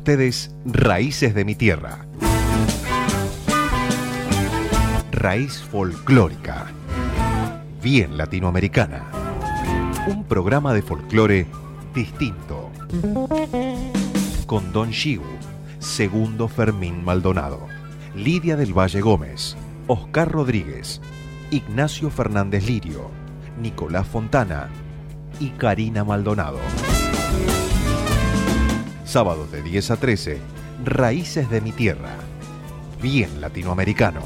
ustedes Raíces de mi Tierra. Raíz folclórica. Bien latinoamericana. Un programa de folclore distinto. Con Don Shigu, Segundo Fermín Maldonado, Lidia del Valle Gómez, Oscar Rodríguez, Ignacio Fernández Lirio, Nicolás Fontana y Karina Maldonado. Sábados de 10 a 13, Raíces de mi Tierra. Bien latinoamericano.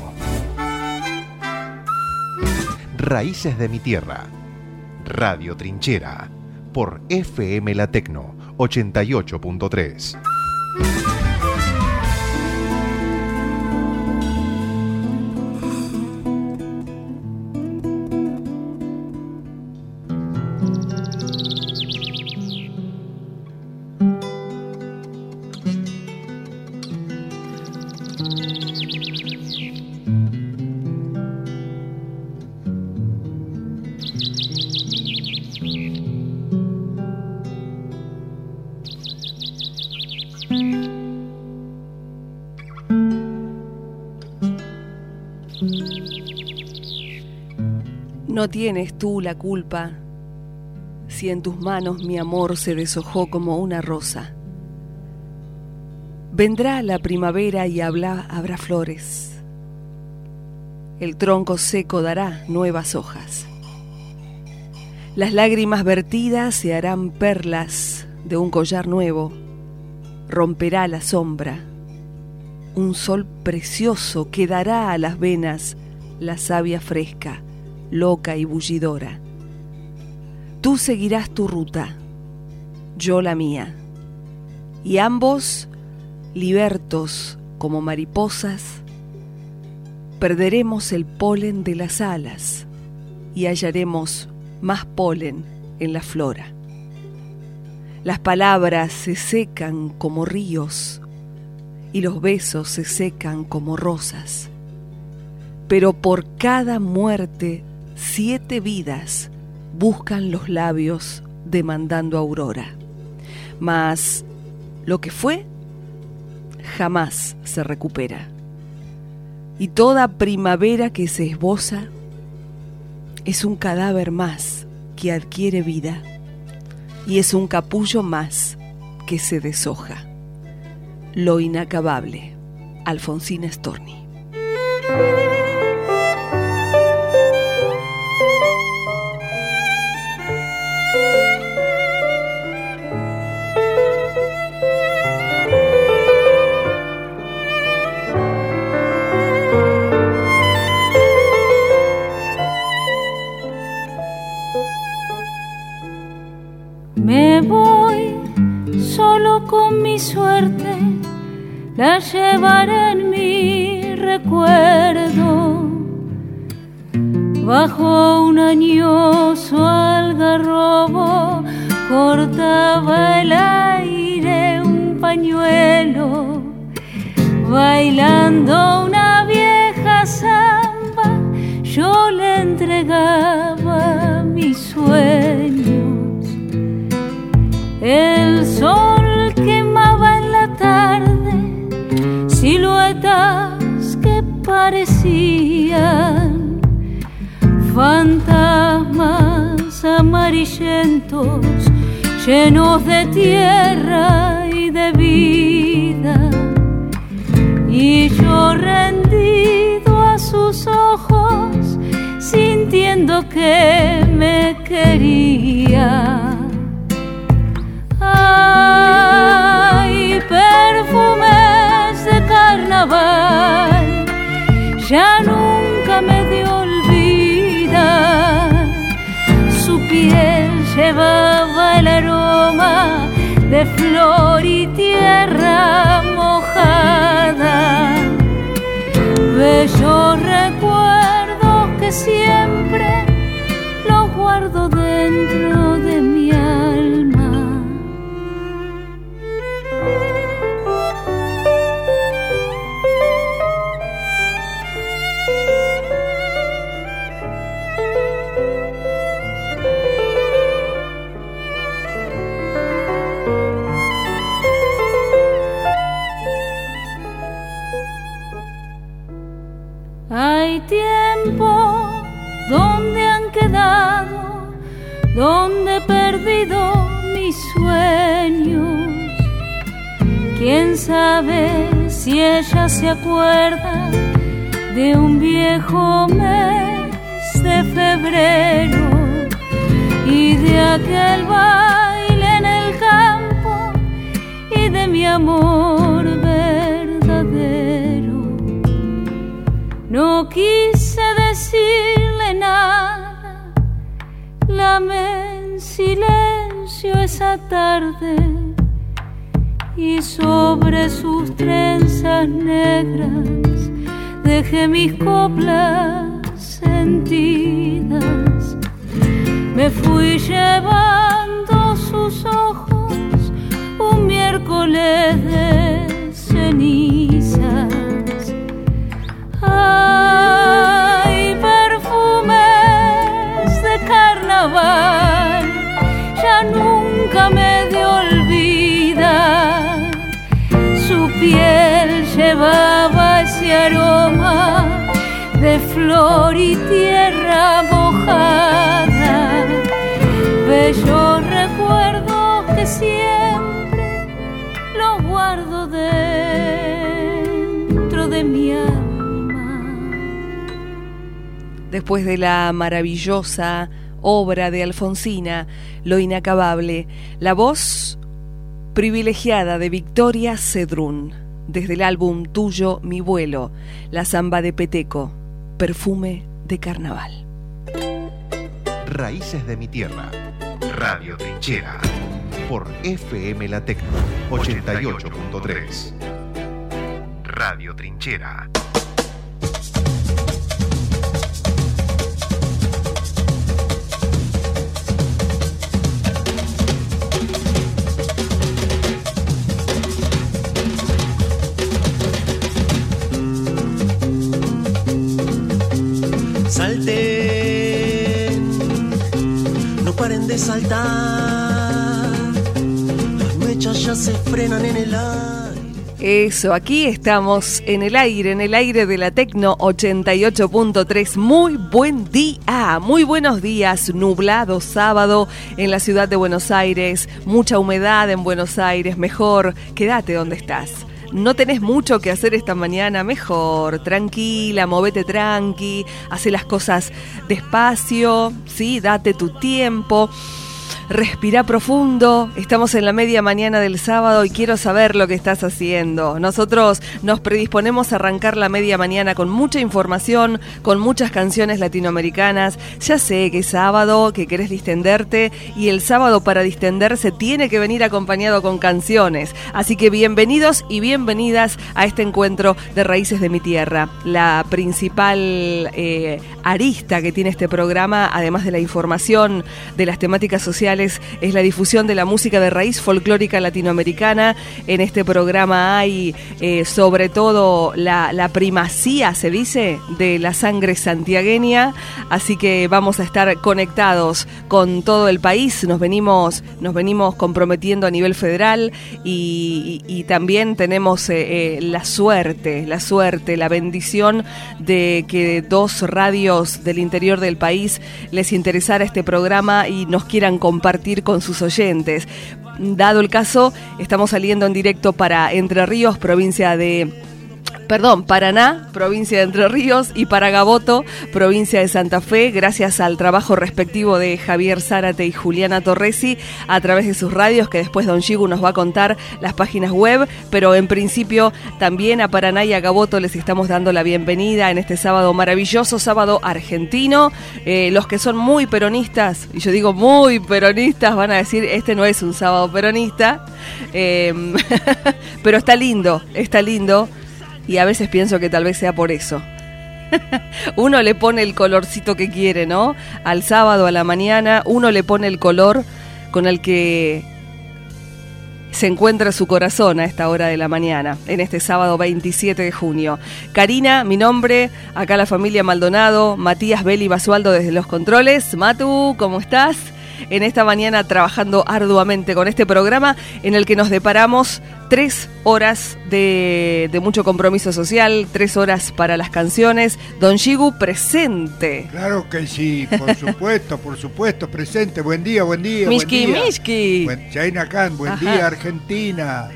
Raíces de mi Tierra. Radio Trinchera. Por FM La Tecno 88.3. tienes tú la culpa si en tus manos mi amor se deshojó como una rosa. Vendrá la primavera y habrá flores. El tronco seco dará nuevas hojas. Las lágrimas vertidas se harán perlas de un collar nuevo. Romperá la sombra. Un sol precioso que dará a las venas la savia fresca loca y bullidora. Tú seguirás tu ruta, yo la mía, y ambos, libertos como mariposas, perderemos el polen de las alas y hallaremos más polen en la flora. Las palabras se secan como ríos y los besos se secan como rosas, pero por cada muerte siete vidas buscan los labios demandando aurora. Mas lo que fue jamás se recupera. Y toda primavera que se esboza es un cadáver más que adquiere vida y es un capullo más que se deshoja. Lo inacabable. Alfonsina Storni. La llevaré en mi recuerdo. Bajo un añoso algarrobo cortaba el aire un pañuelo, bailando una vieja samba, yo le entregaba mis sueños. El sol siluetas que parecían fantasmas amarillentos llenos de tierra y de vida. Y yo rendido a sus ojos, sintiendo que me quería. Ay, perfume ya nunca me dio olvidar. Su piel llevaba el aroma de flor y tierra mojada. Bellos recuerdos que siempre los guardo dentro de mi se acuerda de un viejo mes de febrero y de aquel baile en el campo y de mi amor verdadero? No quise decirle nada, lame en silencio esa tarde sobre sus trenzas negras dejé mis coplas sentidas. Me fui llevando sus ojos un miércoles guardo dentro de mi alma. Después de la maravillosa obra de Alfonsina, Lo Inacabable, la voz privilegiada de Victoria Cedrún, desde el álbum Tuyo, mi vuelo, la samba de Peteco, perfume de carnaval. Raíces de mi tierra. Radio Trinchera. Por FM La Tecno 88.3. Radio Trinchera. Salten, no paren de saltar. Ya se frenan en el aire. Eso, aquí estamos en el aire, en el aire de la Tecno 88.3. Muy buen día, muy buenos días. Nublado sábado en la ciudad de Buenos Aires, mucha humedad en Buenos Aires. Mejor, quédate donde estás. No tenés mucho que hacer esta mañana, mejor, tranquila, movete tranqui, hace las cosas despacio, sí, date tu tiempo. Respira profundo. Estamos en la media mañana del sábado y quiero saber lo que estás haciendo. Nosotros nos predisponemos a arrancar la media mañana con mucha información, con muchas canciones latinoamericanas. Ya sé que es sábado, que querés distenderte y el sábado para distenderse tiene que venir acompañado con canciones. Así que bienvenidos y bienvenidas a este encuentro de Raíces de mi Tierra. La principal eh, arista que tiene este programa, además de la información de las temáticas sociales, es la difusión de la música de raíz folclórica latinoamericana. En este programa hay eh, sobre todo la, primacía, se dice, de la sangre santiagueña, así que vamos a estar conectados con todo el país. Nos venimos, nos venimos comprometiendo a nivel federal y también tenemos eh, eh, la suerte, la suerte, la bendición de que dos radios del interior del país les interesara este programa y nos quieran compartir compartir con sus oyentes. Dado el caso, estamos saliendo en directo para Entre Ríos, provincia de perdón, Paraná, provincia de Entre Ríos, y para Gaboto, provincia de Santa Fe, gracias al trabajo respectivo de Javier Zárate y Juliana Torresi a través de sus radios, que después Don Shigu nos va a contar las páginas web, pero en principio también a Paraná y a Gaboto les estamos dando la bienvenida en este sábado maravilloso, sábado argentino. Eh, los que son muy peronistas, y yo digo muy peronistas, van a decir, este no es un sábado peronista, eh, pero está lindo, está lindo y a veces pienso que tal vez sea por eso. uno le pone el colorcito que quiere, ¿no? Al sábado, a la mañana, uno le pone el color con el que se encuentra su corazón a esta hora de la mañana, en este sábado 27 de junio. Karina, mi nombre, acá la familia Maldonado, Matías Beli Basualdo desde los controles. Matu, ¿cómo estás? En esta mañana trabajando arduamente con este programa en el que nos deparamos tres horas de, de mucho compromiso social, tres horas para las canciones. Don Shigu presente. Claro que sí, por supuesto, por supuesto, presente. Buen día, buen día. Mishki, buen día. Mishki. Buen, Chaina Khan, buen Ajá. día Argentina.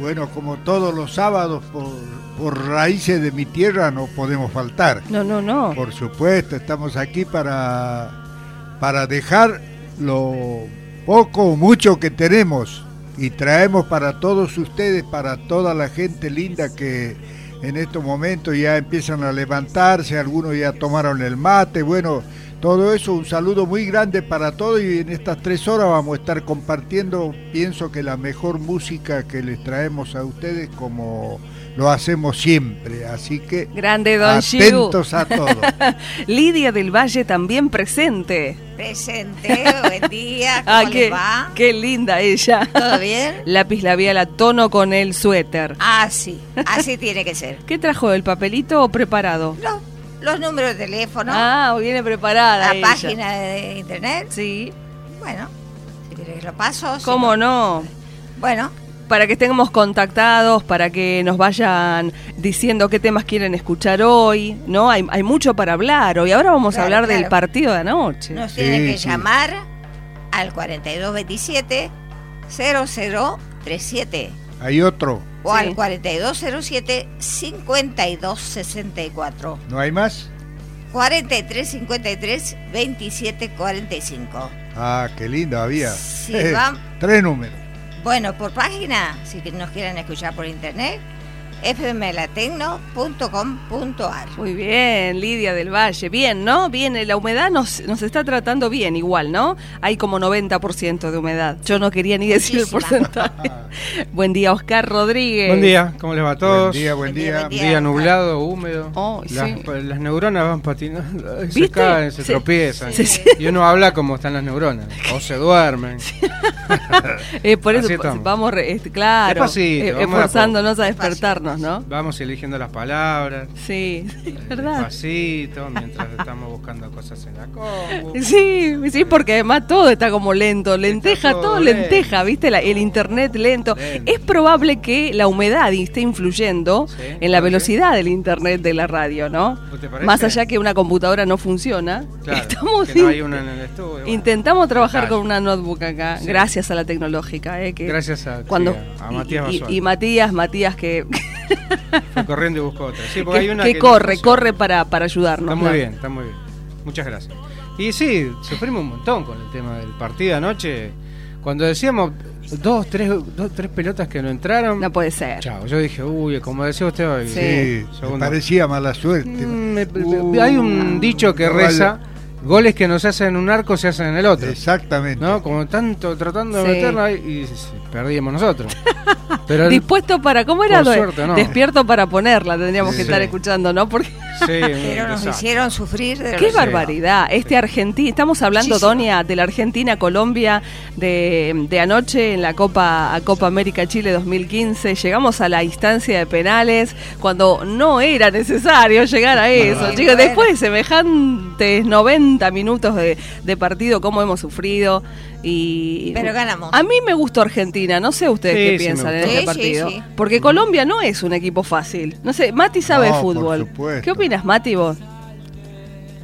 Bueno, como todos los sábados por, por raíces de mi tierra no podemos faltar. No, no, no. Por supuesto, estamos aquí para, para dejar lo poco o mucho que tenemos y traemos para todos ustedes, para toda la gente linda que en estos momentos ya empiezan a levantarse, algunos ya tomaron el mate, bueno, todo eso, un saludo muy grande para todos y en estas tres horas vamos a estar compartiendo, pienso que la mejor música que les traemos a ustedes como lo hacemos siempre, así que Grande Don atentos a todo. Lidia del Valle también presente. Presente, buen día, ¿cómo Ah, les qué, va? qué linda ella. ¿Todo bien? Lápiz labial a tono con el suéter. Ah, sí, así tiene que ser. ¿Qué trajo? ¿El papelito o preparado? Los, los números de teléfono, Ah, viene preparada. la ella. página de internet, Sí. bueno, si que lo paso. si ¿Cómo no? Bueno, Para que estemos contactados, para que nos vayan diciendo qué temas quieren escuchar hoy, ¿no? Hay, hay mucho para hablar hoy. Ahora vamos a Claro, hablar del claro. partido de anoche. nos Sí, tienen que sí. llamar al 4227 0037 Hay otro, o Sí. al 4207 5264. ¿no hay más? 4353 2745. Ah, qué lindo había. Sí, vam- Tres números. Bueno, por página, si nos quieren escuchar por internet, fmlatecno.com.ar. Muy bien, Lidia del Valle. Bien, ¿no? Bien, eh, la humedad nos, nos está tratando bien igual, ¿no? Hay como 90% de humedad. Yo no quería ni decir el porcentaje. Buen día, Oscar Rodríguez. Buen día, ¿cómo les va a todos? Buen día, buen Buen día, día. buen día. día nublado, húmedo. Oh, las, sí. las neuronas van patinando, se ¿Viste? caen, se, tropiezan. Sí, sí. Y uno habla como están las neuronas. O se duermen. Eh, por eso estamos. vamos, este, claro, Despacito, eh, vamos de a esforzándonos a Despacito. Vamos eligiendo las palabras. Sí, es verdad. Despacito, mientras estamos buscando cosas en la compu. Sí, sí, porque además todo está como lento, lenteja, todo todo lento. lenteja, ¿viste? La- el internet lento. Lento. Es probable que la humedad esté influyendo Sí, en la velocidad del internet de la radio, ¿no? ¿No te parece? Más allá que una computadora no funciona, Claro, estamos que no in- hay una en el estudio. bueno. intentamos trabajar con una notebook acá, gracias a la tecnológica, ¿eh? Que Gracias a, cuando a, y- Matías y Matías, Matías que, Fue corriendo y buscó otra. Sí, porque que, hay una que no corre, corre para, para ayudarnos. Está muy claro. bien, está muy bien. Muchas gracias. Y sí, sufrimos un montón con el tema del partido anoche. Cuando decíamos dos, tres, dos, tres pelotas que no entraron. No puede ser. Chao, yo dije, uy, como decía usted hoy. Sí. Sí, me parecía mala suerte. Mm, me- Uh, hay un dicho que reza, vale. Goles que no se hacen en un arco se hacen en el otro. Exactamente. ¿No? Como tanto tratando de Sí. meterla y perdimos nosotros. Pero el- Dispuesto para, ¿cómo era? Suerte, no. Despierto para ponerla, tendríamos que estar escuchando, ¿no? Porque sí, un Pero nos hicieron sufrir de qué barbaridad. Este Argentina, estamos hablando, Muchísimo. Donia, de la Argentina-Colombia de, de anoche en la Copa, a Copa América Chile 2015. Llegamos a la instancia de penales cuando no era necesario llegar a eso. Sí, Chicos, después de semejantes 90 minutos de, de partido, cómo hemos sufrido. Y Pero ganamos. A mí me gustó Argentina, no sé ustedes Sí, qué sí, piensan en este Sí, partido. sí, sí. Porque Colombia no es un equipo fácil. No sé, Mati sabe No, por fútbol. ¿Qué opinas, Mati, vos?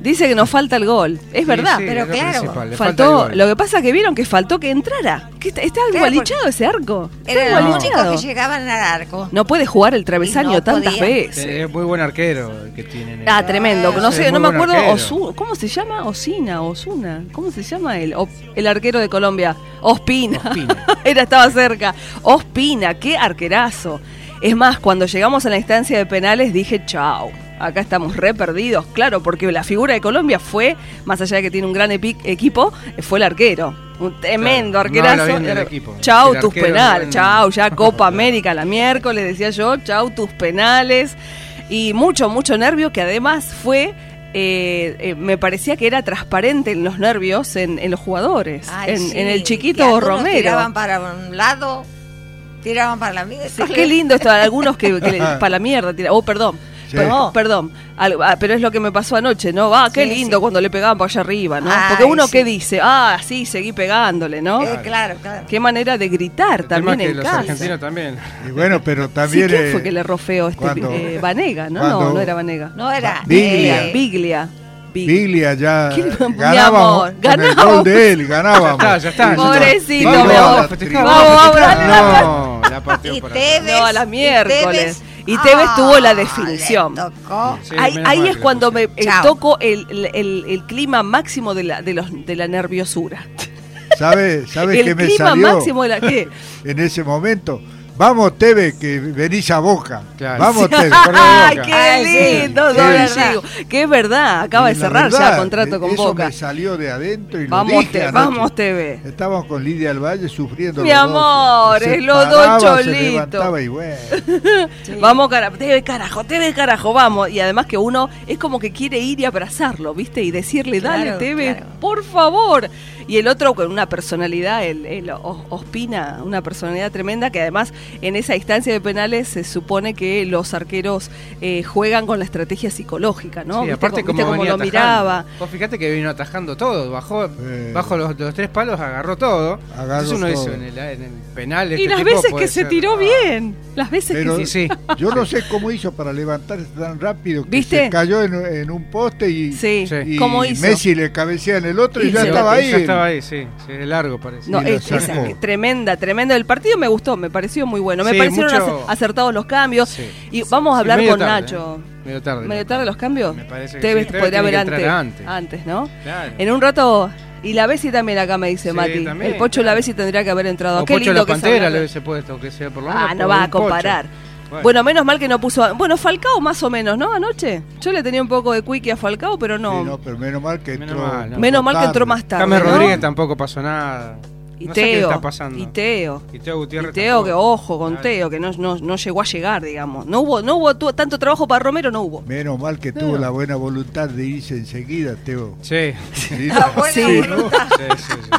Dice que nos falta el gol. Es Sí, verdad. sí, pero claro, falta Faltó, lo que pasa que vieron que faltó que entrara. Que está, está Claro, igualichado ese arco. Los únicos que llegaban al arco. No puede jugar el travesaño no tantas podía. veces. Es muy buen arquero el que tienen. Ah, tremendo. No sé, no me acuerdo. Osu- ¿Cómo se llama? Osina, Osuna. ¿Cómo se llama el, o- el arquero de Colombia? Ospina. Ospina. Era, estaba cerca. Ospina, qué arquerazo. Es más, cuando llegamos a la instancia de penales dije, chao. Acá estamos re perdidos, claro, porque la figura de Colombia fue, más allá de que tiene un gran epi- equipo, fue el arquero. Un tremendo Claro, no arquerazo. Era- equipo. Chau, El tus penales. no- Chau, ya Copa América la miércoles, decía yo. Chau, tus penales. Y mucho, mucho nervio que además fue. eh, eh, me parecía que era transparente en los nervios en, en los jugadores. Ay, en, sí, en el chiquito Romero. Tiraban para un lado, tiraban para la mierda. Sí, qué lindo esto, algunos que, que para la mierda, tira- oh, perdón. Sí. Per- Perdón, al- ah, pero es lo que me pasó anoche, ¿no? Ah, qué Sí, lindo sí. cuando le pegaban por allá arriba, ¿no? Ay, Porque uno, sí. ¿qué dice? Ah, sí, seguí pegándole, ¿no? Eh, claro, claro. Qué manera de gritar El tema también que en los casa. argentinos también. Y bueno, pero Sí, también... ¿quién eh, fue que le feo este cuando- eh, Vanega, ¿no? No, no era Vanega. No era. Biglia. eh, Biglia. Big- Biglia ya ¿Qué- mi ganábamos amor, con el ganábamos. gol de él, ganábamos. Ya está, ya está. Pobrecito, mi amor. vamos Vamos, No, la. Tevez. No, a las miércoles. Y Tevez tuvo la Ah, definición. le tocó. Sí, ahí ahí es cuando me eh, toco el, el- el clima máximo de la, de los, de la nerviosura. ¿Sabe, sabe el qué me clima salió máximo de la que. en ese momento? Vamos, Teve, que venís a Boca. Claro. Vamos, Teve. ¡Ay, Boca. qué sí, lindo! sí, Gallego! Que es verdad, acaba Y de cerrar verdad, ya contrato con eso Boca. me salió de adentro y lo Vamos, dije te, vamos, TV. Estábamos con Lidia del Valle sufriendo Mi los amor, dos. Se es los dos cholitos. levantaba y bueno. Vamos, cara, TV carajo, TV carajo, vamos. Y además que uno es como que quiere ir y abrazarlo, ¿viste? Y decirle, dale, Claro, TV, claro. por favor. Y el otro con una personalidad, el, el Os- Ospina, una personalidad tremenda que además en esa instancia de penales se supone que los arqueros eh, juegan con la estrategia psicológica, ¿no? Sí, ¿Viste aparte viste como lo atajando. miraba. Vos fíjate que vino atajando todo, bajó Eh. bajo los, los tres palos, agarró todo. Agarró Entonces uno todo. dice en el, en el penal Y este las tipo veces que se tiró Ah. bien, las veces Pero- que Sí. Yo no sé cómo hizo para levantarse tan rápido que ¿Viste? se cayó en, en un poste y, Sí, Sí. y ¿cómo hizo? Messi le cabecea en el otro y, Y ya se- estaba ahí. Ya estaba ahí, sí. sí de largo parece. No, es, es- tremenda, tremenda. El partido me gustó, me pareció muy bueno. Me Sí, parecieron mucho- ace- acertados los cambios. Sí. Y vamos a Sí, hablar medio con tarde, Nacho. ¿eh? Medio tarde. ¿Medio tarde los cambios? Me parece que Tevez sí, Tevez podría haber antes, antes. antes. ¿no? Claro. En un rato. Y la Bessi también acá me dice Sí, Mati. también, el Pocho claro. la Bessi tendría que haber entrado. O Qué Pocho lindo la que es Pantera le hubiese puesto, que sea por lo menos. Ah, no va a un Pocho. Bueno. Bueno. menos mal que no puso. Bueno, Falcao más o menos, ¿no? Anoche. Yo le tenía un poco de quickie a Falcao, pero no. Sí, no, pero menos mal que Menos entró. mal, no. menos mal que entró más tarde. James ¿no? Rodríguez tampoco pasó nada. Y no sé qué Teo. está pasando. Y Teo. Y Teo Gutiérrez. Y Teo, que ojo con Claro. Teo, que no, no, no llegó a llegar, digamos. No hubo, no hubo tanto trabajo para Romero, no hubo. Menos mal que tuvo la buena voluntad de irse enseguida, Teo. Sí. Sí, La buena Sí. voluntad. sí, sí, sí.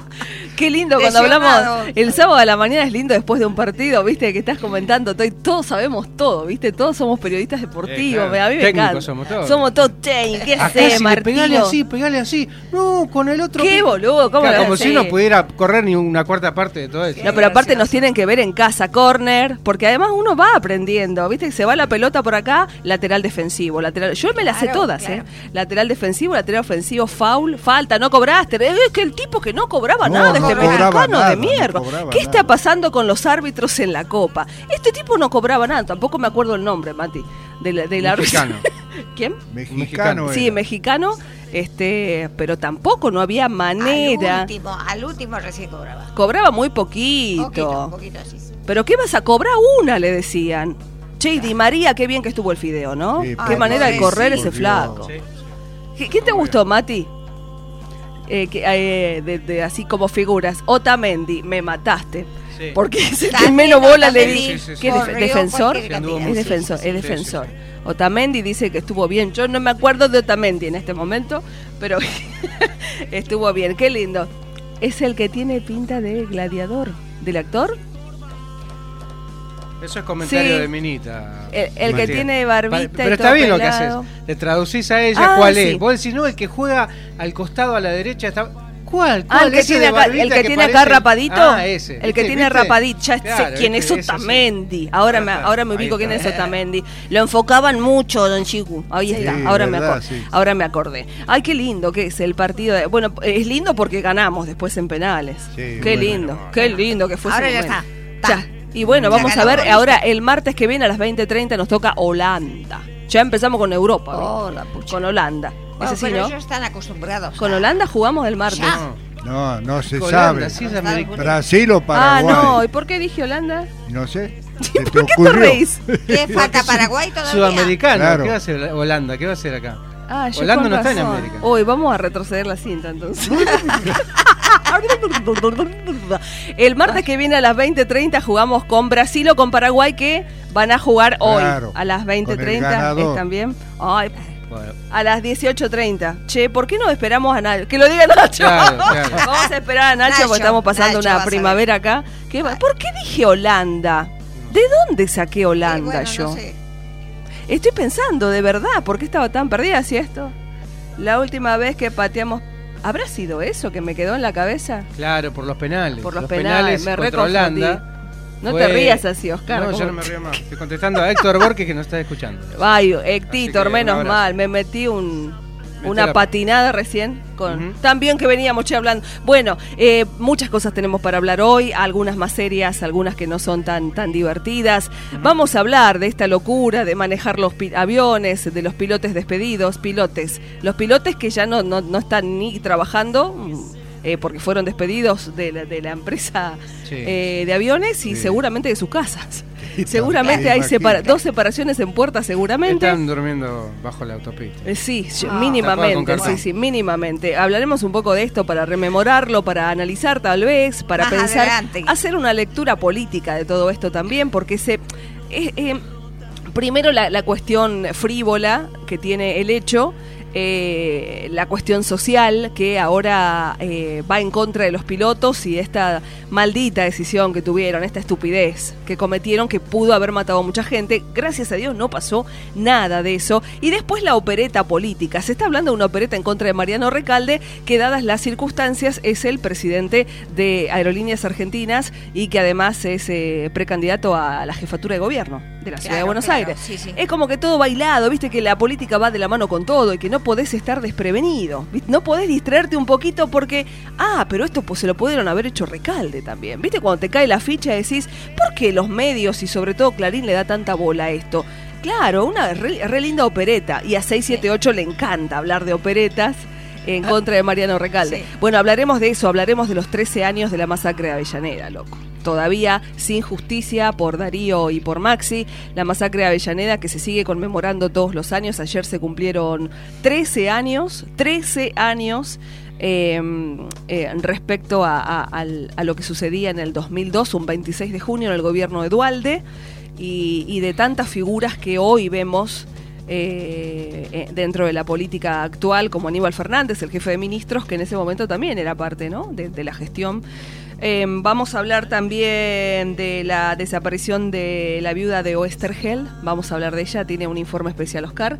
Qué lindo cuando Lesionado. hablamos. El sábado a la mañana es lindo después de un partido, viste, que estás comentando. todos sabemos todo, viste. Todos somos periodistas deportivos. Eh, claro. A mí me Técnicos encanta. somos todos. Somos todos che, ¿qué Acá sé, Martino? pegale así, pegale así. No, con el otro. Qué boludo, ¿cómo Claro, lo como hace? si no pudiera correr ni una cuarta parte de todo eso. No, pero aparte nos tienen que ver en casa, corner, porque además uno va aprendiendo, ¿viste? Se va la pelota por acá, lateral defensivo, lateral. Yo me las sé Claro, todas, claro. ¿eh? Lateral defensivo, lateral ofensivo, foul, falta, no cobraste. Es que el tipo que no cobraba No, nada, no este mexicano de mierda. ¿Qué está pasando con los árbitros en la Copa? Este tipo no cobraba nada, tampoco me acuerdo el nombre, Mati, del, del árbitro. Mexicano. ¿Quién? Mexicano. Sí, era. mexicano, este, pero tampoco no había manera. Al último, al último recién cobraba. Cobraba muy poquito. Poquito, poquito así. ¿Pero qué vas a cobrar una? Le decían. Che, y Di María, qué bien que estuvo el fideo, ¿no? Sí, qué Ay, manera de correr ese flaco. Sí. ¿Qué, qué te gustó, Mati? Eh, que, eh, de, de- así como figuras. Otamendi, me mataste. Sí. Porque es el que menos bola le di. ¿Qué def- defensor? Es defensor, es defensor. Otamendi dice que estuvo bien. Yo no me acuerdo de Otamendi en este momento, pero estuvo bien. Qué lindo. Es el que tiene pinta de gladiador. ¿Del actor? Eso es comentario Sí. de Minita. El- el que tiene barbita y Pero todo está bien lo que haces. Le traducís a ella Ah, cuál sí. es. Vos decís, no, el que juega al costado a la derecha está. ¿Cuál? Ah, el que tiene acá, barbita el que tiene acá rapadito. Ah, ese. El que ¿Viste? tiene ¿Viste? rapadito. Ya Claro, sé quién es sí. Otamendi. Ahora me, ahora me ubico quién es. Otamendi. Lo enfocaban mucho, don Chico. Ahí Sí, está. Ahora me, verdad, acor- sí. ahora me acordé. Ay, qué lindo que es el partido. de- bueno, es lindo porque ganamos después en penales. Sí, qué bueno. lindo, qué lindo que fue ese Ahora ya momento. está. Ya. Y bueno, Ya vamos a ver ahora el martes que viene a las 20.30 nos toca Holanda. Ya empezamos con Europa. Oh. Con Holanda. Bueno, Ese sí, pero ¿no? ellos están acostumbrados. Con Holanda jugamos el martes. Ya. No, no se Holanda, sabe. sí, es americano. Brasil o Ah, Paraguay. no. ¿Y por qué dije Holanda? No sé. ¿Se te ¿Por qué te reís? ¿Qué falta Paraguay todavía? Sudamericano. Claro. ¿Qué va a hacer Holanda? ¿Qué va a hacer acá? Ah, yo Holanda no está en. América. Uy, vamos a retroceder la cinta entonces. El martes que viene a las 20.30 jugamos con Brasil o con Paraguay que van a jugar hoy Claro, a las con el 20.30 ganador. están bien. Ay, Bueno, a las 18.30. Che, ¿por qué no esperamos a Nacho? Que lo diga Nacho. Claro, claro. Vamos a esperar a Nacho, Nacho, porque estamos pasando Nacho una primavera acá. ¿Qué va- ¿Por qué dije Holanda? ¿De dónde saqué Holanda bueno, yo? no sé. Estoy pensando, de verdad, ¿por qué estaba tan perdida si esto? La última vez que pateamos... ¿Habrá sido eso que me quedó en la cabeza? Claro, por los penales. Por los, penales, me contra. Holanda. No Fue- te rías así, Oscar. No, ¿cómo? yo no me río más. Estoy contestando a Héctor Borges que no está escuchando. Ay, Héctor, menos mal, me metí un, una patinada recién con Ujú. también que veníamos che hablando. Bueno, eh, muchas cosas tenemos para hablar hoy, algunas más serias, algunas que no son tan tan divertidas. Vamos a hablar de esta locura de manejar los aviones, de los pilotes despedidos, pilotes, los pilotes que ya no no, no están ni trabajando. Eh, porque fueron despedidos de la, de la empresa Sí. eh, de aviones y Sí. seguramente de sus casas. Seguramente hay separa- dos separaciones en puerta, seguramente. Están durmiendo bajo la autopista. Eh, Sí, Ah. Mínimamente, sí, sí, mínimamente. Hablaremos un poco de esto para rememorarlo, para analizar tal vez, para Más pensar, adelante. hacer una lectura política de todo esto también, porque se... eh, eh, primero la, la cuestión frívola que tiene el hecho, eh, la cuestión social que ahora eh, va en contra de los pilotos y esta maldita decisión que tuvieron, esta estupidez que cometieron que pudo haber matado a mucha gente. Gracias a Dios no pasó nada de eso. Y después la opereta política. Se está hablando de una opereta en contra de Mariano Recalde, que dadas las circunstancias es el presidente de Aerolíneas Argentinas y que además es eh, precandidato a la jefatura de gobierno de la ciudad de Buenos claro, Aires. sí, sí. Es como que todo bailado, viste que la política va de la mano con todo y que no podés estar desprevenido. ¿viste? No podés distraerte un poquito porque, ah, pero esto pues se lo pudieron haber hecho recalde también. ¿Viste? Cuando te cae la ficha decís, ¿por qué los medios y sobre todo Clarín le da tanta bola a esto? Claro, una re, re linda opereta y a 678 le encanta hablar de operetas en contra de Mariano Recalde. Sí. Bueno, hablaremos de eso, hablaremos de los 13 años de la masacre de Avellaneda, loco. Todavía sin justicia por Darío y por Maxi, la masacre de Avellaneda que se sigue conmemorando todos los años. Ayer se cumplieron 13 años, 13 años eh, eh, respecto a, lo que sucedía en el 2002, un 26 de junio en el gobierno de Dualde, y, y de tantas figuras que hoy vemos eh, eh, dentro de la política actual, como Aníbal Fernández, el jefe de ministros, que en ese momento también era parte ¿no? de la gestión. Eh, vamos a hablar también de la desaparición de la viuda de Oestergel. Vamos a hablar de ella, tiene un informe especial Oscar.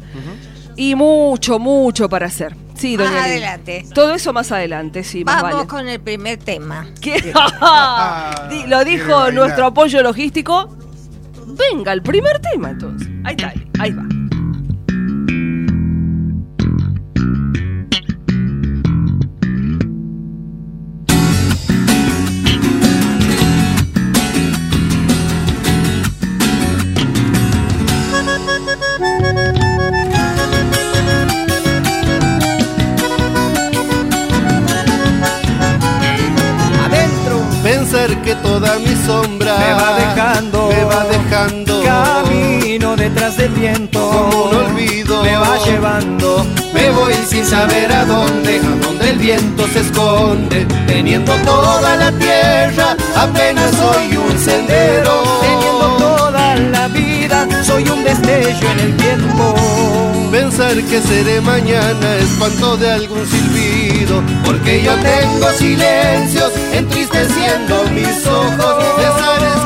Y mucho, mucho para hacer. Sí, Más doña Lili. adelante. Todo eso más adelante, sí, más Vamos vale. con el primer tema. ¿Qué? Di- Lo dijo nuestro apoyo logístico. Venga, el primer tema entonces. Ahí está, ahí va. Detrás del viento, Como un olvido. me va llevando, Me voy sin saber a dónde, a dónde el viento se esconde. Teniendo toda la tierra, apenas soy un sendero. teniendo toda la vida, soy un destello en el tiempo. Pensar que seré mañana espanto de algún silbido, porque yo tengo silencios entristeciendo mis ojos.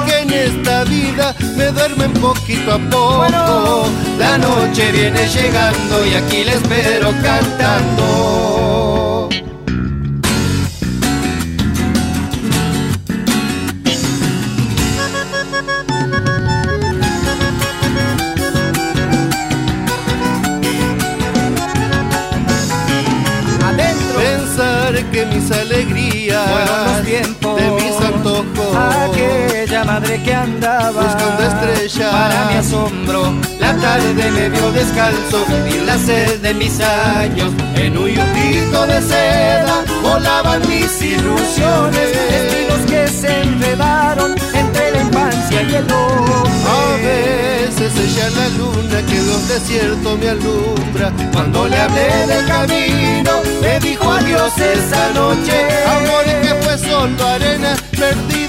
Poquito a poco. La noche viene llegando y aquí la espero cantando. Adentro Pensar que mis alegrías fueron madre que andaba Buscando estrellas. para mi asombro. La tarde me vio descalzo y la sed de mis años En un yupito de seda volaban mis ilusiones Destinos que se enredaron entre la infancia y el hombre. A veces ella la luna que de un desierto me alumbra Cuando le hablé del camino me dijo adiós esa noche Amor que fue solo arena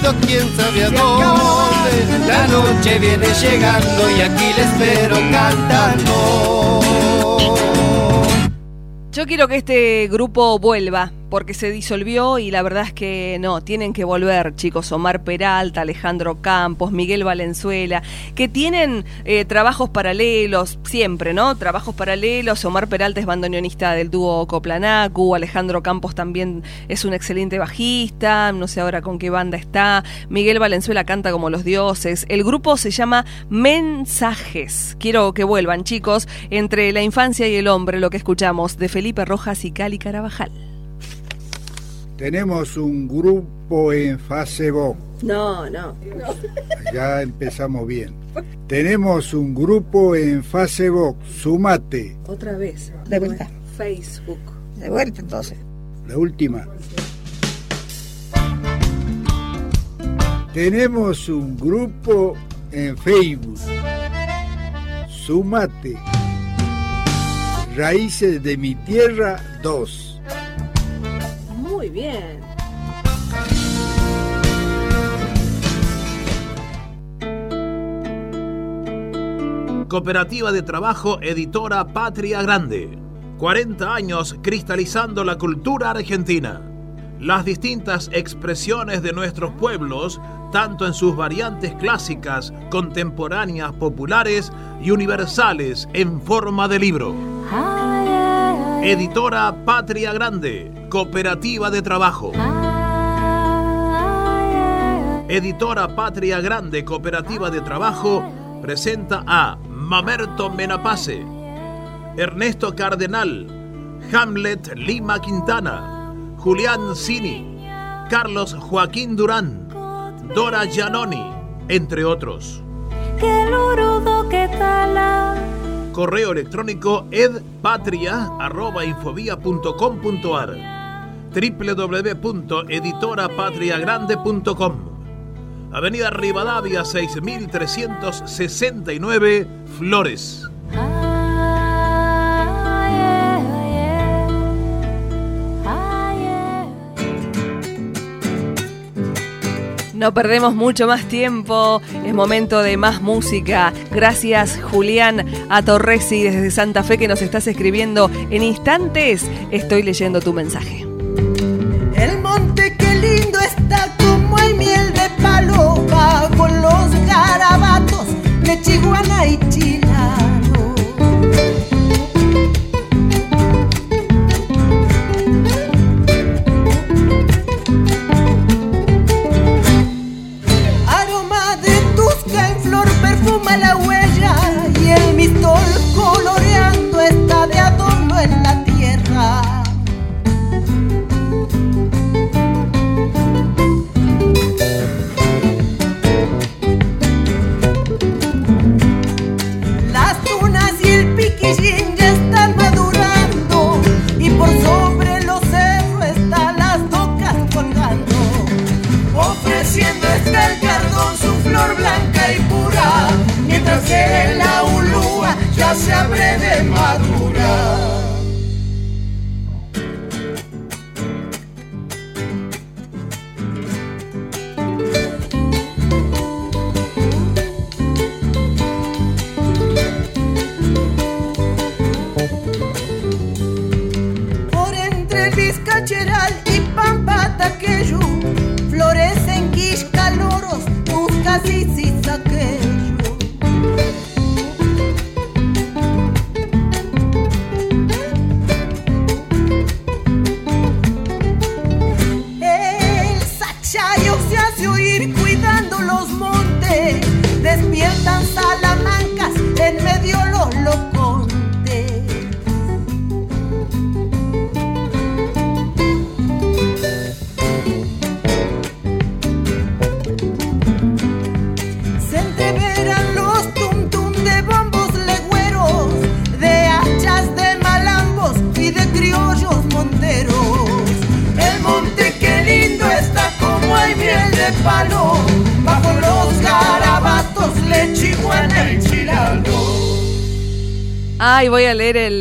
perdido quién sabe a dónde. La noche viene llegando y aquí le espero cantando. Yo quiero que este grupo vuelva, porque se disolvió y la verdad es que no, tienen que volver, chicos, Omar Peralta, Alejandro Campos, Miguel Valenzuela, que tienen eh, trabajos paralelos, siempre, ¿no? Trabajos paralelos, Omar Peralta es bandoneonista del dúo Coplanacu, Alejandro Campos también es un excelente bajista, no sé ahora con qué banda está, Miguel Valenzuela canta como los dioses, el grupo se llama Mensajes, quiero que vuelvan, chicos, entre la infancia y el hombre, lo que escuchamos de Felipe Rojas y Cali Carabajal. Tenemos un grupo en Facebook. No, no, Ya empezamos bien. Tenemos un grupo en Facebook. Sumate. Otra vez. De vuelta. Facebook. De vuelta entonces. La última. Tenemos un grupo en Facebook. Sumate. Raíces de mi tierra 2. Muy bien. Cooperativa de Trabajo Editora Patria Grande. 40 años cristalizando la cultura argentina. Las distintas expresiones de nuestros pueblos, tanto en sus variantes clásicas, contemporáneas, populares y universales en forma de libro. Editora Patria Grande, Cooperativa de Trabajo. Editora Patria Grande, Cooperativa de Trabajo, presenta a Mamerto Menapace, Ernesto Cardenal, Hamlet Lima Quintana, Julián Cini, Carlos Joaquín Durán, Dora Giannoni, entre otros. Correo electrónico edpatria.infobia.com.ar www.editorapatriagrande.com Avenida Rivadavia 6369 Flores. No perdemos mucho más tiempo, es momento de más música. Gracias Julián a desde Santa Fe que nos estás escribiendo en instantes. Estoy leyendo tu mensaje. El monte qué lindo está como hay miel de paloma con los garabatos de Chihuahua y Chilano. Que la ulúa ya se abre de madura.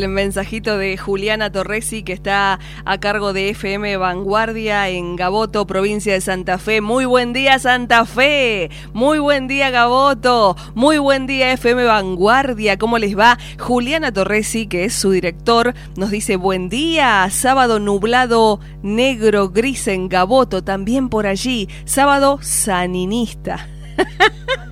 Mensajito de Juliana Torresi, que está a cargo de FM Vanguardia en Gaboto, provincia de Santa Fe. Muy buen día, Santa Fe. Muy buen día, Gaboto. Muy buen día, FM Vanguardia. ¿Cómo les va? Juliana Torresi, que es su director, nos dice buen día. Sábado nublado, negro, gris en Gaboto, también por allí. Sábado saninista.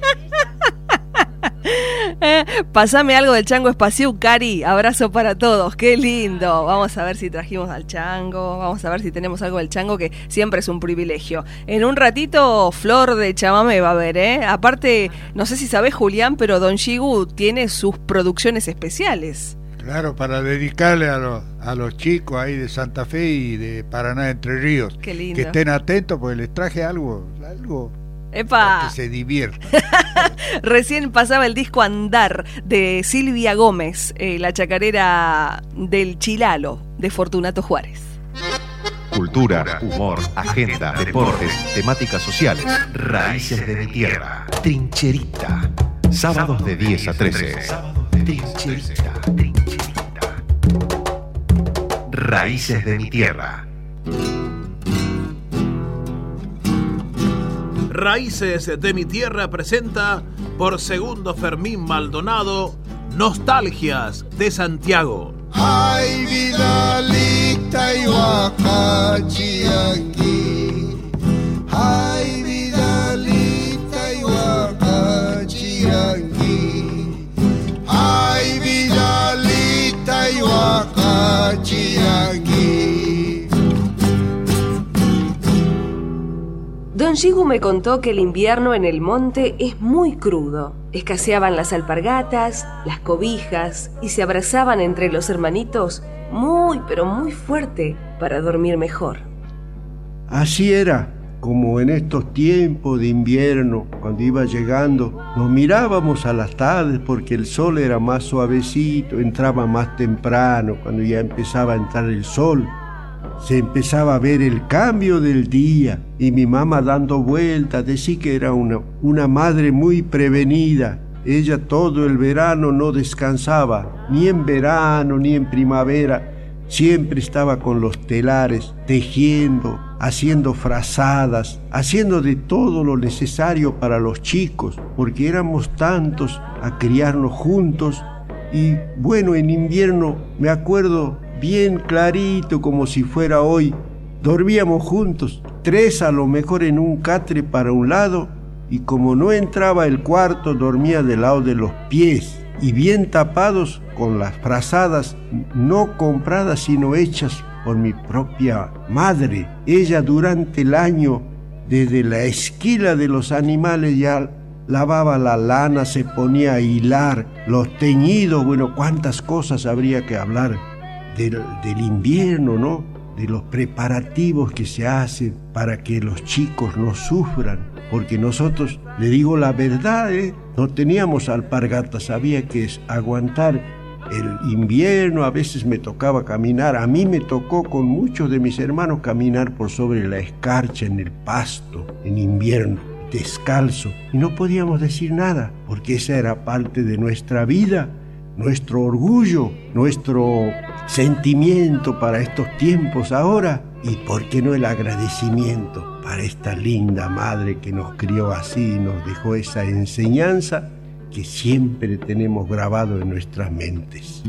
Pásame algo del chango espacio, Cari. Abrazo para todos. Qué lindo. Vamos a ver si trajimos al chango. Vamos a ver si tenemos algo del chango, que siempre es un privilegio. En un ratito, Flor de Chamame va a ver, ¿eh? Aparte, no sé si sabes, Julián, pero Don Shigu tiene sus producciones especiales. Claro, para dedicarle a los, a los chicos ahí de Santa Fe y de Paraná Entre Ríos. Qué lindo. Que estén atentos porque les traje algo, algo ¡Epa! que se diviertan. Recién pasaba el disco Andar de Silvia Gómez, eh, la chacarera del Chilalo de Fortunato Juárez. Cultura, humor, agenda, deportes, temáticas sociales, raíces de mi tierra, trincherita. Sábados de 10 a 13. Trincherita, trincherita. Raíces de mi tierra. Raíces de mi tierra presenta por segundo Fermín Maldonado Nostalgias de Santiago. Ay, Vidalita y Huacachiangui. Ay, Vidalita y Huacachiangui. Ay, Vidalita y Huacachiangui. Don Shigu me contó que el invierno en el monte es muy crudo. Escaseaban las alpargatas, las cobijas y se abrazaban entre los hermanitos muy pero muy fuerte para dormir mejor. Así era, como en estos tiempos de invierno, cuando iba llegando, nos mirábamos a las tardes porque el sol era más suavecito, entraba más temprano, cuando ya empezaba a entrar el sol. Se empezaba a ver el cambio del día y mi mamá dando vueltas, decía que era una, una madre muy prevenida. Ella todo el verano no descansaba, ni en verano ni en primavera. Siempre estaba con los telares, tejiendo, haciendo frazadas, haciendo de todo lo necesario para los chicos, porque éramos tantos a criarnos juntos. Y bueno, en invierno me acuerdo bien clarito como si fuera hoy. Dormíamos juntos, tres a lo mejor en un catre para un lado, y como no entraba el cuarto, dormía del lado de los pies, y bien tapados con las frazadas, no compradas sino hechas por mi propia madre. Ella durante el año, desde la esquila de los animales ya lavaba la lana, se ponía a hilar los teñidos, bueno, cuántas cosas habría que hablar del, invierno, ¿no? De los preparativos que se hacen para que los chicos no sufran. Porque nosotros, le digo la verdad, ¿eh? no teníamos alpargatas, había que aguantar el invierno, a veces me tocaba caminar, a mí me tocó con muchos de mis hermanos caminar por sobre la escarcha en el pasto en invierno, descalzo, y no podíamos decir nada, porque esa era parte de nuestra vida, nuestro orgullo, nuestro sentimiento para estos tiempos ahora y por qué no el agradecimiento para esta linda madre que nos crió así y nos dejó esa enseñanza que siempre tenemos grabado en nuestras mentes.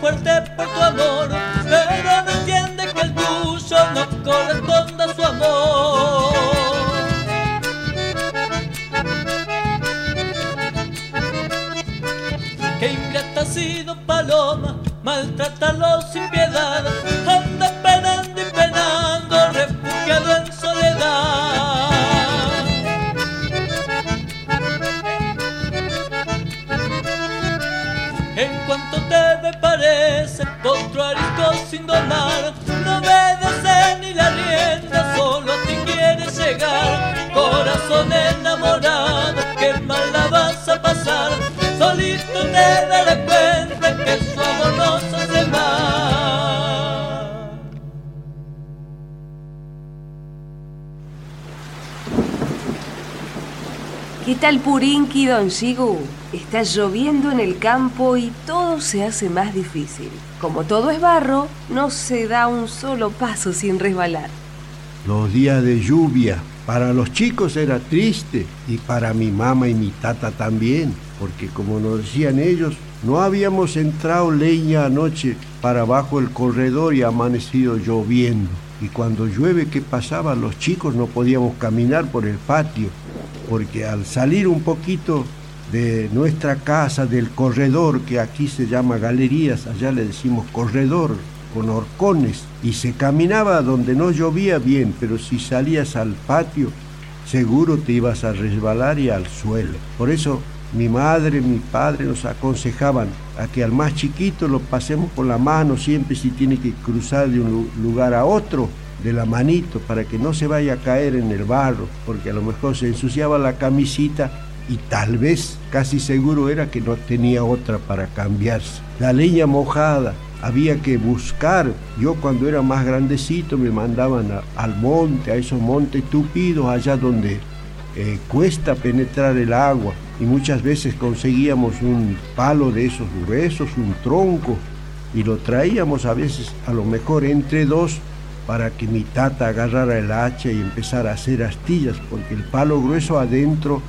Fuerte por tu amor, pero no entiende que el tuyo no corresponde a su amor. Que ingrata ha sido paloma, maltrátalo sin piedad, ¿Qué tal Purinki, don Shigu? Está lloviendo en el campo y todo se hace más difícil. Como todo es barro, no se da un solo paso sin resbalar. Los días de lluvia para los chicos era triste y para mi mamá y mi tata también, porque como nos decían ellos, no habíamos entrado leña anoche para abajo el corredor y amanecido lloviendo. Y cuando llueve, ¿qué pasaba? Los chicos no podíamos caminar por el patio, porque al salir un poquito de nuestra casa, del corredor, que aquí se llama galerías, allá le decimos corredor, con horcones, y se caminaba donde no llovía bien, pero si salías al patio, seguro te ibas a resbalar y al suelo. Por eso mi madre, mi padre nos aconsejaban a que al más chiquito lo pasemos con la mano siempre si tiene que cruzar de un lu- lugar a otro, de la manito, para que no se vaya a caer en el barro, porque a lo mejor se ensuciaba la camisita y tal vez, casi seguro era que no tenía otra para cambiarse. La leña mojada, había que buscar. Yo cuando era más grandecito me mandaban al monte, a esos montes tupidos, allá donde eh, cuesta penetrar el agua. Y muchas veces conseguíamos un palo de esos gruesos, un tronco, y lo traíamos a veces, a lo mejor entre dos, para que mi tata agarrara el hacha y empezara a hacer astillas, porque el palo grueso adentro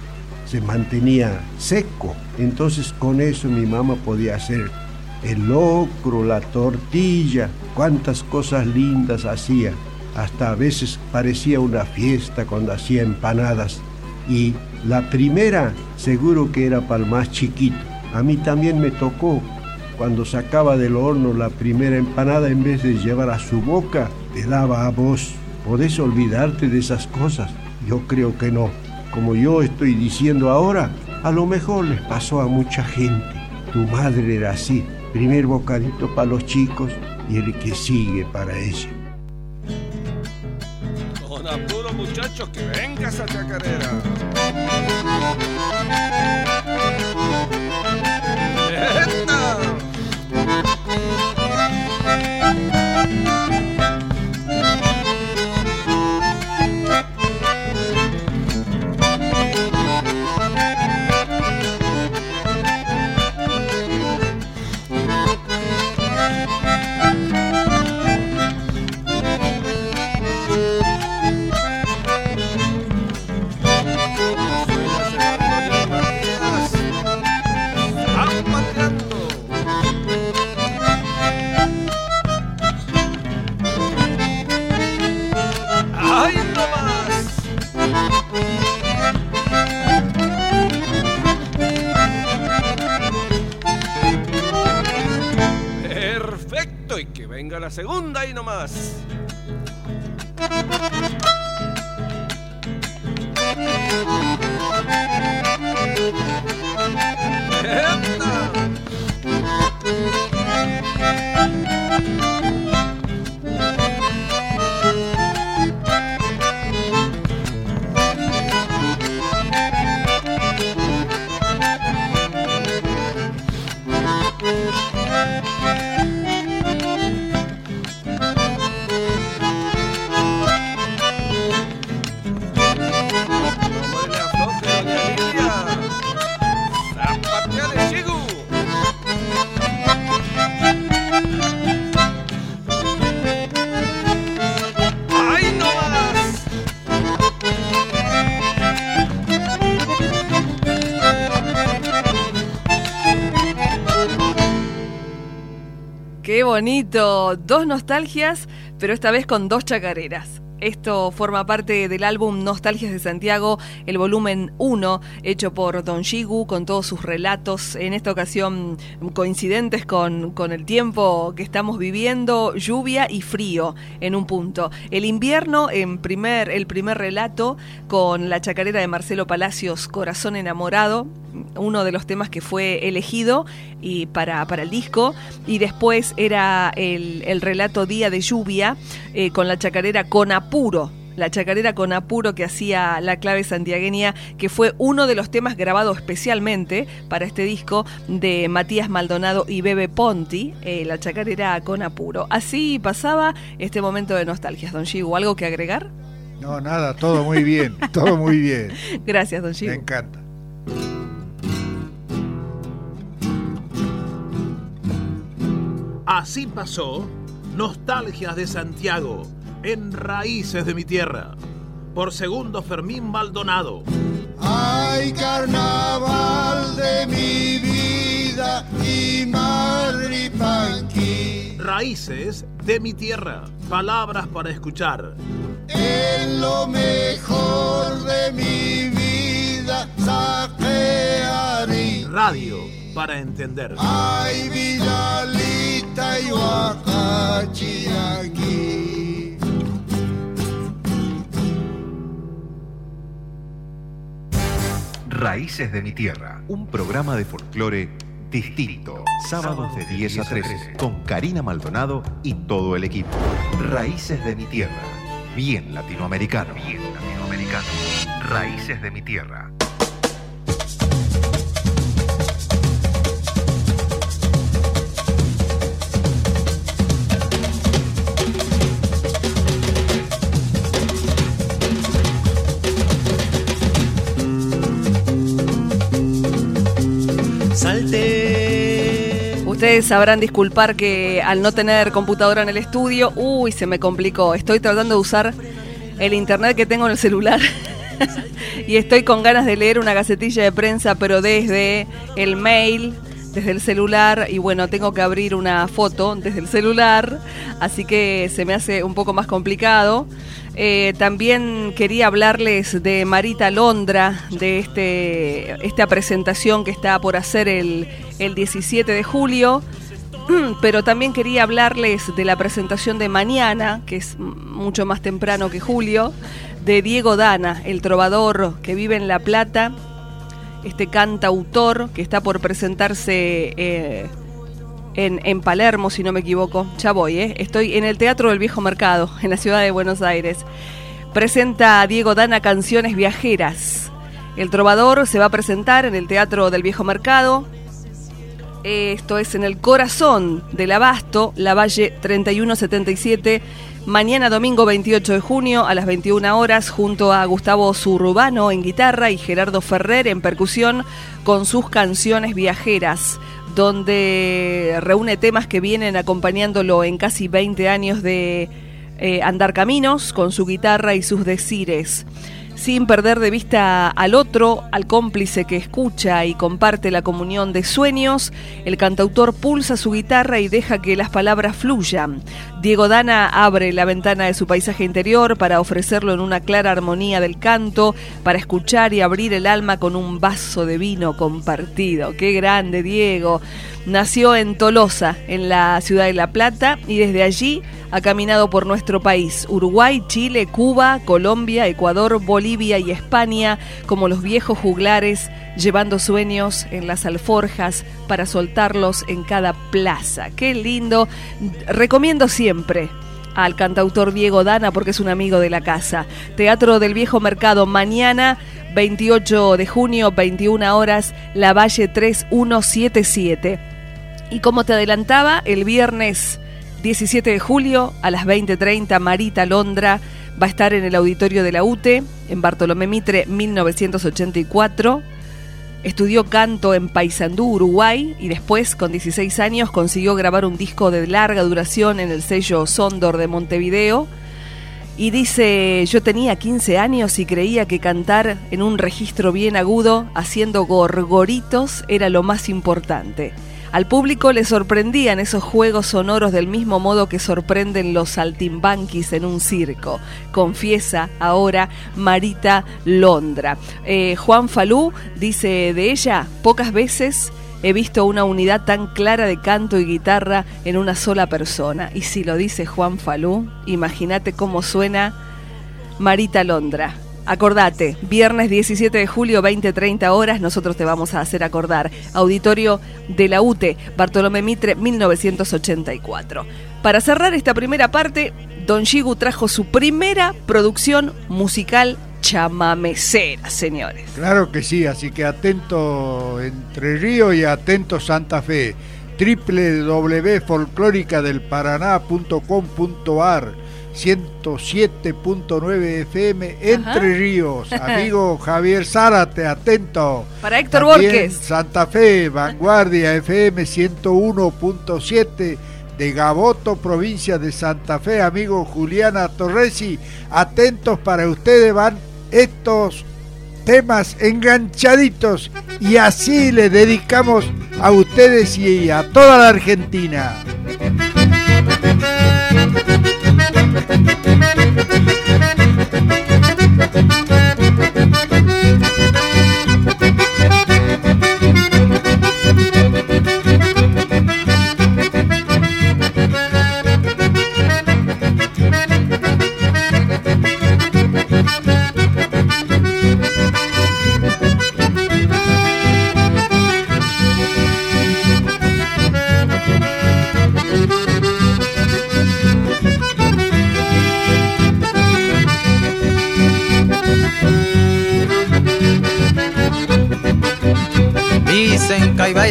se mantenía seco. Entonces con eso mi mamá podía hacer el locro, la tortilla, cuántas cosas lindas hacía. Hasta a veces parecía una fiesta cuando hacía empanadas. Y la primera seguro que era para el más chiquito. A mí también me tocó. Cuando sacaba del horno la primera empanada, en vez de llevar a su boca, te daba a vos. ¿Podés olvidarte de esas cosas? Yo creo que no. Como yo estoy diciendo ahora, a lo mejor les pasó a mucha gente. Tu madre era así. Primer bocadito para los chicos y el que sigue para ella. Apuro, muchachos, que venga esa chacarera. Bonito. Dos nostalgias, pero esta vez con dos chacareras. Esto forma parte del álbum Nostalgias de Santiago, el volumen 1, hecho por Don Shigu, con todos sus relatos, en esta ocasión coincidentes con, con, el tiempo que estamos viviendo, lluvia y frío en un punto. El invierno, en primer, el primer relato, con la chacarera de Marcelo Palacios, Corazón enamorado, uno de los temas que fue elegido y para, para el disco. Y después era el, el relato Día de Lluvia, eh, con la chacarera Con Apuro, la chacarera con apuro que hacía la clave santiagueña, que fue uno de los temas grabados especialmente para este disco de Matías Maldonado y Bebe Ponti, eh, la chacarera con apuro. Así pasaba este momento de nostalgia, don Gigu. ¿Algo que agregar? No, nada, todo muy bien, todo muy bien. Gracias, don Gigu. Me encanta. Así pasó Nostalgias de Santiago en Raíces de mi Tierra por segundo Fermín Maldonado. Ay, carnaval de mi vida y Marripanqui. Raíces de mi Tierra, palabras para escuchar. En lo mejor de mi vida, saquearé. Radio para entender. Ay, Vidalita y Huacachiangui. Raíces de mi Tierra, un programa de folclore distinto. Sábados de 10 a 13, con Karina Maldonado y todo el equipo. Raíces de mi Tierra, bien latinoamericano. Bien latinoamericano. Raíces de mi Tierra. Ustedes sabrán disculpar que al no tener computadora en el estudio, uy, se me complicó. Estoy tratando de usar el internet que tengo en el celular. y estoy con ganas de leer una gacetilla de prensa, pero desde el mail, desde el celular. Y bueno, tengo que abrir una foto desde el celular, así que se me hace un poco más complicado. Eh, también quería hablarles de Marita Londra, de este, esta presentación que está por hacer el, el 17 de julio. Pero también quería hablarles de la presentación de mañana, que es mucho más temprano que julio, de Diego Dana, el trovador que vive en La Plata, este cantautor que está por presentarse eh, en, en, Palermo, si no me equivoco. Ya voy, ¿eh? Estoy en el Teatro del Viejo Mercado, en la ciudad de Buenos Aires. Presenta a Diego Dana Canciones Viajeras. El trovador se va a presentar en el Teatro del Viejo Mercado. Esto es en el corazón del Abasto, la Valle 3177, mañana domingo 28 de junio a las 21 horas, junto a Gustavo Zurrubano en guitarra y Gerardo Ferrer en percusión con sus canciones viajeras donde reúne temas que vienen acompañándolo en casi 20 años de eh, andar caminos con su guitarra y sus decires. Sin perder de vista al otro, al cómplice que escucha y comparte la comunión de sueños, el cantautor pulsa su guitarra y deja que las palabras fluyan. Diego Dana abre la ventana de su paisaje interior para ofrecerlo en una clara armonía del canto, para escuchar y abrir el alma con un vaso de vino compartido. ¡Qué grande, Diego! Nació en Tolosa, en la ciudad de La Plata, y desde allí ha caminado por nuestro país, Uruguay, Chile, Cuba, Colombia, Ecuador, Bolivia y España, como los viejos juglares, llevando sueños en las alforjas para soltarlos en cada plaza. Qué lindo. Recomiendo siempre al cantautor Diego Dana porque es un amigo de la casa. Teatro del Viejo Mercado mañana 28 de junio, 21 horas, La Valle 3177. Y como te adelantaba, el viernes 17 de julio a las 20.30, Marita Londra va a estar en el auditorio de la UTE, en Bartolomé Mitre 1984. Estudió canto en Paysandú, Uruguay, y después, con 16 años, consiguió grabar un disco de larga duración en el sello Sondor de Montevideo. Y dice, yo tenía 15 años y creía que cantar en un registro bien agudo, haciendo gorgoritos, era lo más importante. Al público le sorprendían esos juegos sonoros del mismo modo que sorprenden los saltimbanquis en un circo, confiesa ahora Marita Londra. Eh, Juan Falú dice de ella, pocas veces he visto una unidad tan clara de canto y guitarra en una sola persona. Y si lo dice Juan Falú, imagínate cómo suena Marita Londra. Acordate, viernes 17 de julio, 20-30 horas, nosotros te vamos a hacer acordar. Auditorio de la UTE, Bartolomé Mitre, 1984. Para cerrar esta primera parte, Don Shigu trajo su primera producción musical chamamecera, señores. Claro que sí, así que atento Entre Río y atento Santa Fe. www.folclóricadelparaná.com.ar 107.9 FM Entre Ríos. Amigo Javier Zárate, atento. Para Héctor También Borges. Santa Fe, Vanguardia FM 101.7 de Gaboto, provincia de Santa Fe, amigo Juliana Torresi. Atentos para ustedes van estos temas enganchaditos y así le dedicamos a ustedes y a toda la Argentina.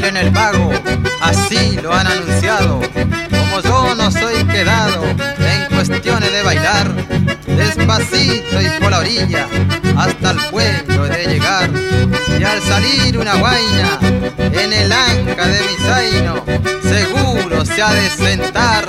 En el pago, así lo han anunciado. Como yo no soy quedado en cuestiones de bailar, despacito y por la orilla, hasta el pueblo de llegar. Y al salir una guaina en el anca de mi zaino, seguro se ha de sentar.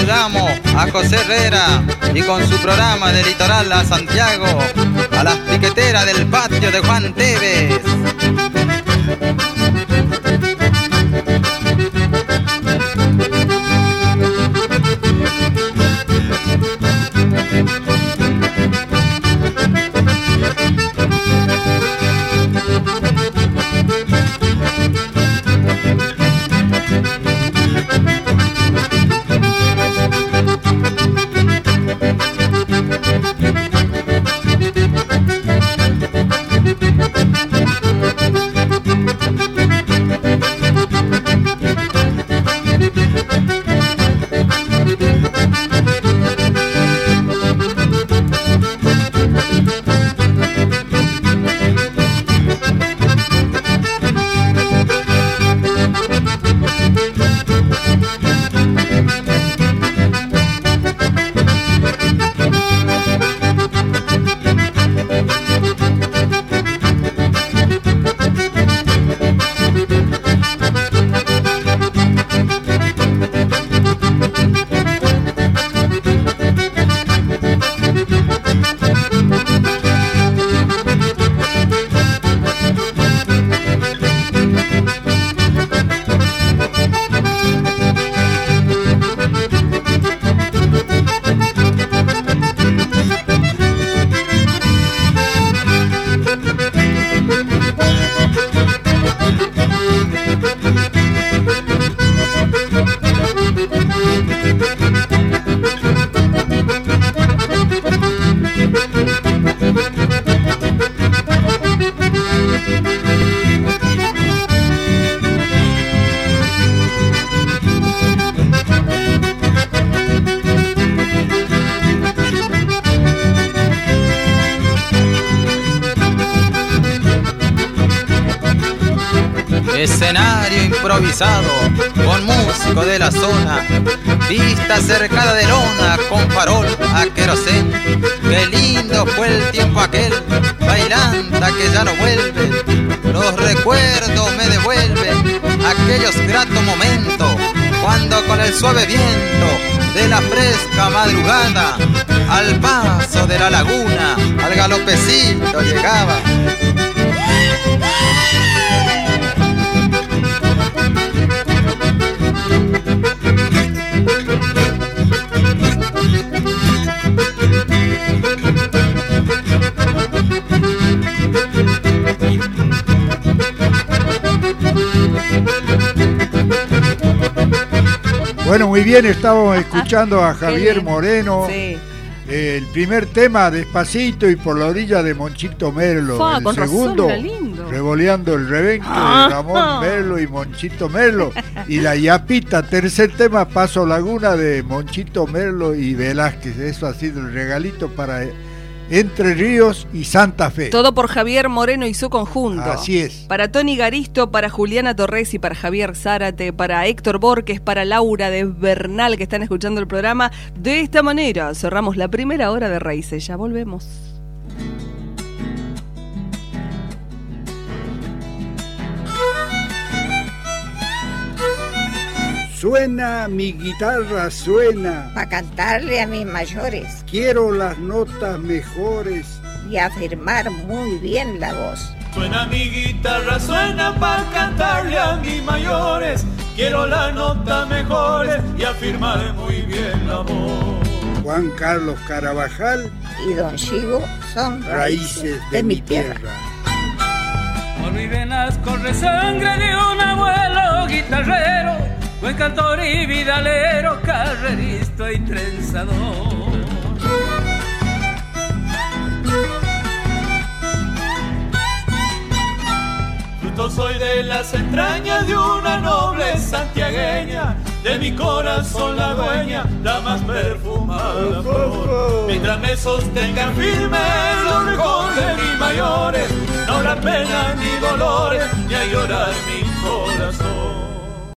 Saludamos a José Herrera y con su programa de Litoral a Santiago, a las piqueteras del patio de Juan Tevez. Vista cercada de lona con farol a querosén. Qué lindo fue el tiempo aquel, bailanta que ya no vuelve. Los recuerdos me devuelven aquellos gratos momentos cuando con el suave viento de la fresca madrugada al paso de la laguna al galopecito llegaba. Muy bien, estábamos escuchando a Javier. Moreno. Sí. eh, el primer tema, Despacito y por la orilla de Monchito Merlo. El razón, segundo. Revoleando el rebenque Ah. de Ramón Merlo y Monchito Merlo. y la Yapita, tercer tema, Paso Laguna de Monchito Merlo y Velázquez. Eso ha sido el regalito para Entre Ríos y Santa Fe. Todo por Javier Moreno y su conjunto. Así es. Para Tony Garisto, para Juliana Torres y para Javier Zárate, para Héctor Borges, para Laura de Bernal que están escuchando el programa. De esta manera cerramos la primera hora de Raíces. Ya volvemos. Suena mi guitarra, suena. Para cantarle a mis mayores Quiero las notas mejores. y afirmar muy bien la voz. Suena mi guitarra, suena para cantarle a mis mayores. Quiero la nota mejores y afirmar muy bien la voz. Juan Carlos Carabajal, Y Don Chigo son raíces de mi tierra. Por mi venas corre sangre de un abuelo guitarrero, buen cantor y vidalero, carrerista y trenzador. Fruto soy de las entrañas de una noble santiagueña, de mi corazón la dueña, la más perfumada flor. Mientras me sostengan firme los rincones de mis mayores, no habrá pena ni dolores, ni a llorar mi corazón.